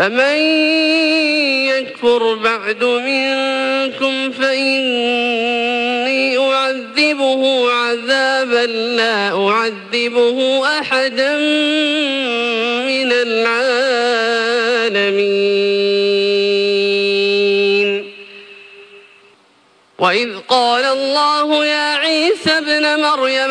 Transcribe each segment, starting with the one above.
فمن يكفر بعد منكم فإني أعذبه عذابا لا أعذبه أحدا من العالمين. وإذ قال الله يا عيسى ابن مريم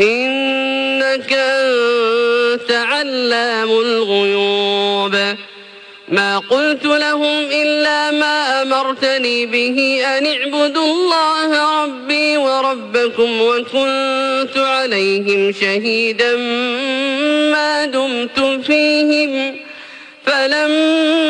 إنك أنت علام الغيوب. ما قلت لهم إلا ما أمرتني به أن اعبدوا الله ربي وربكم وكنت عليهم شهيدا ما دمت فيهم. فلما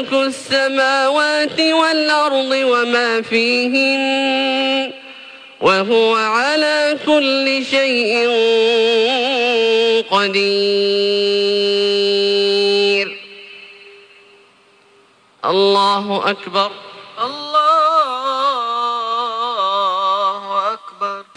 ملك السماوات والأرض وما فيهن وهو على كل شيء قدير. الله أكبر.